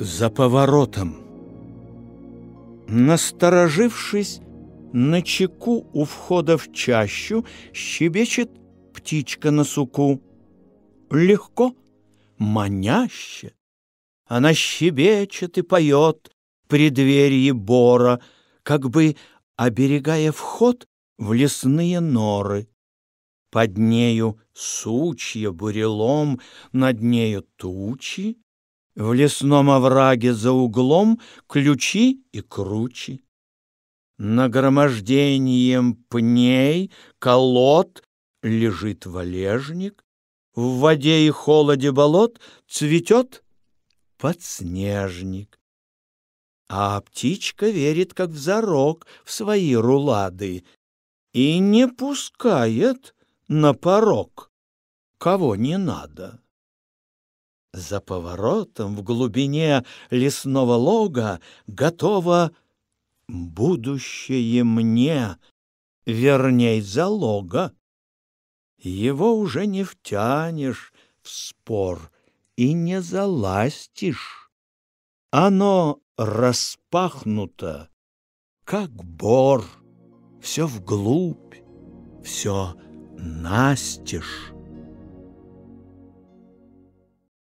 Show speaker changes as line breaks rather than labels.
за поворотом. Насторожившись, на чеку у входа в чащу щебечет птичка на суку. Легко, маняще. Она щебечет и поет преддверии бора, как бы оберегая вход в лесные норы. Под нею сучья бурелом, над нею тучи, в лесном овраге за углом ключи и кручи. Нагромождением пней, колод лежит валежник, В воде и холоде болот цветет подснежник. А птичка верит, как в зарок, в свои рулады И не пускает на порог, кого не надо. За поворотом в глубине лесного лога готово будущее мне, верней залога. Его уже не втянешь в спор и не заластишь. Оно распахнуто, как бор, все вглубь, все настежь.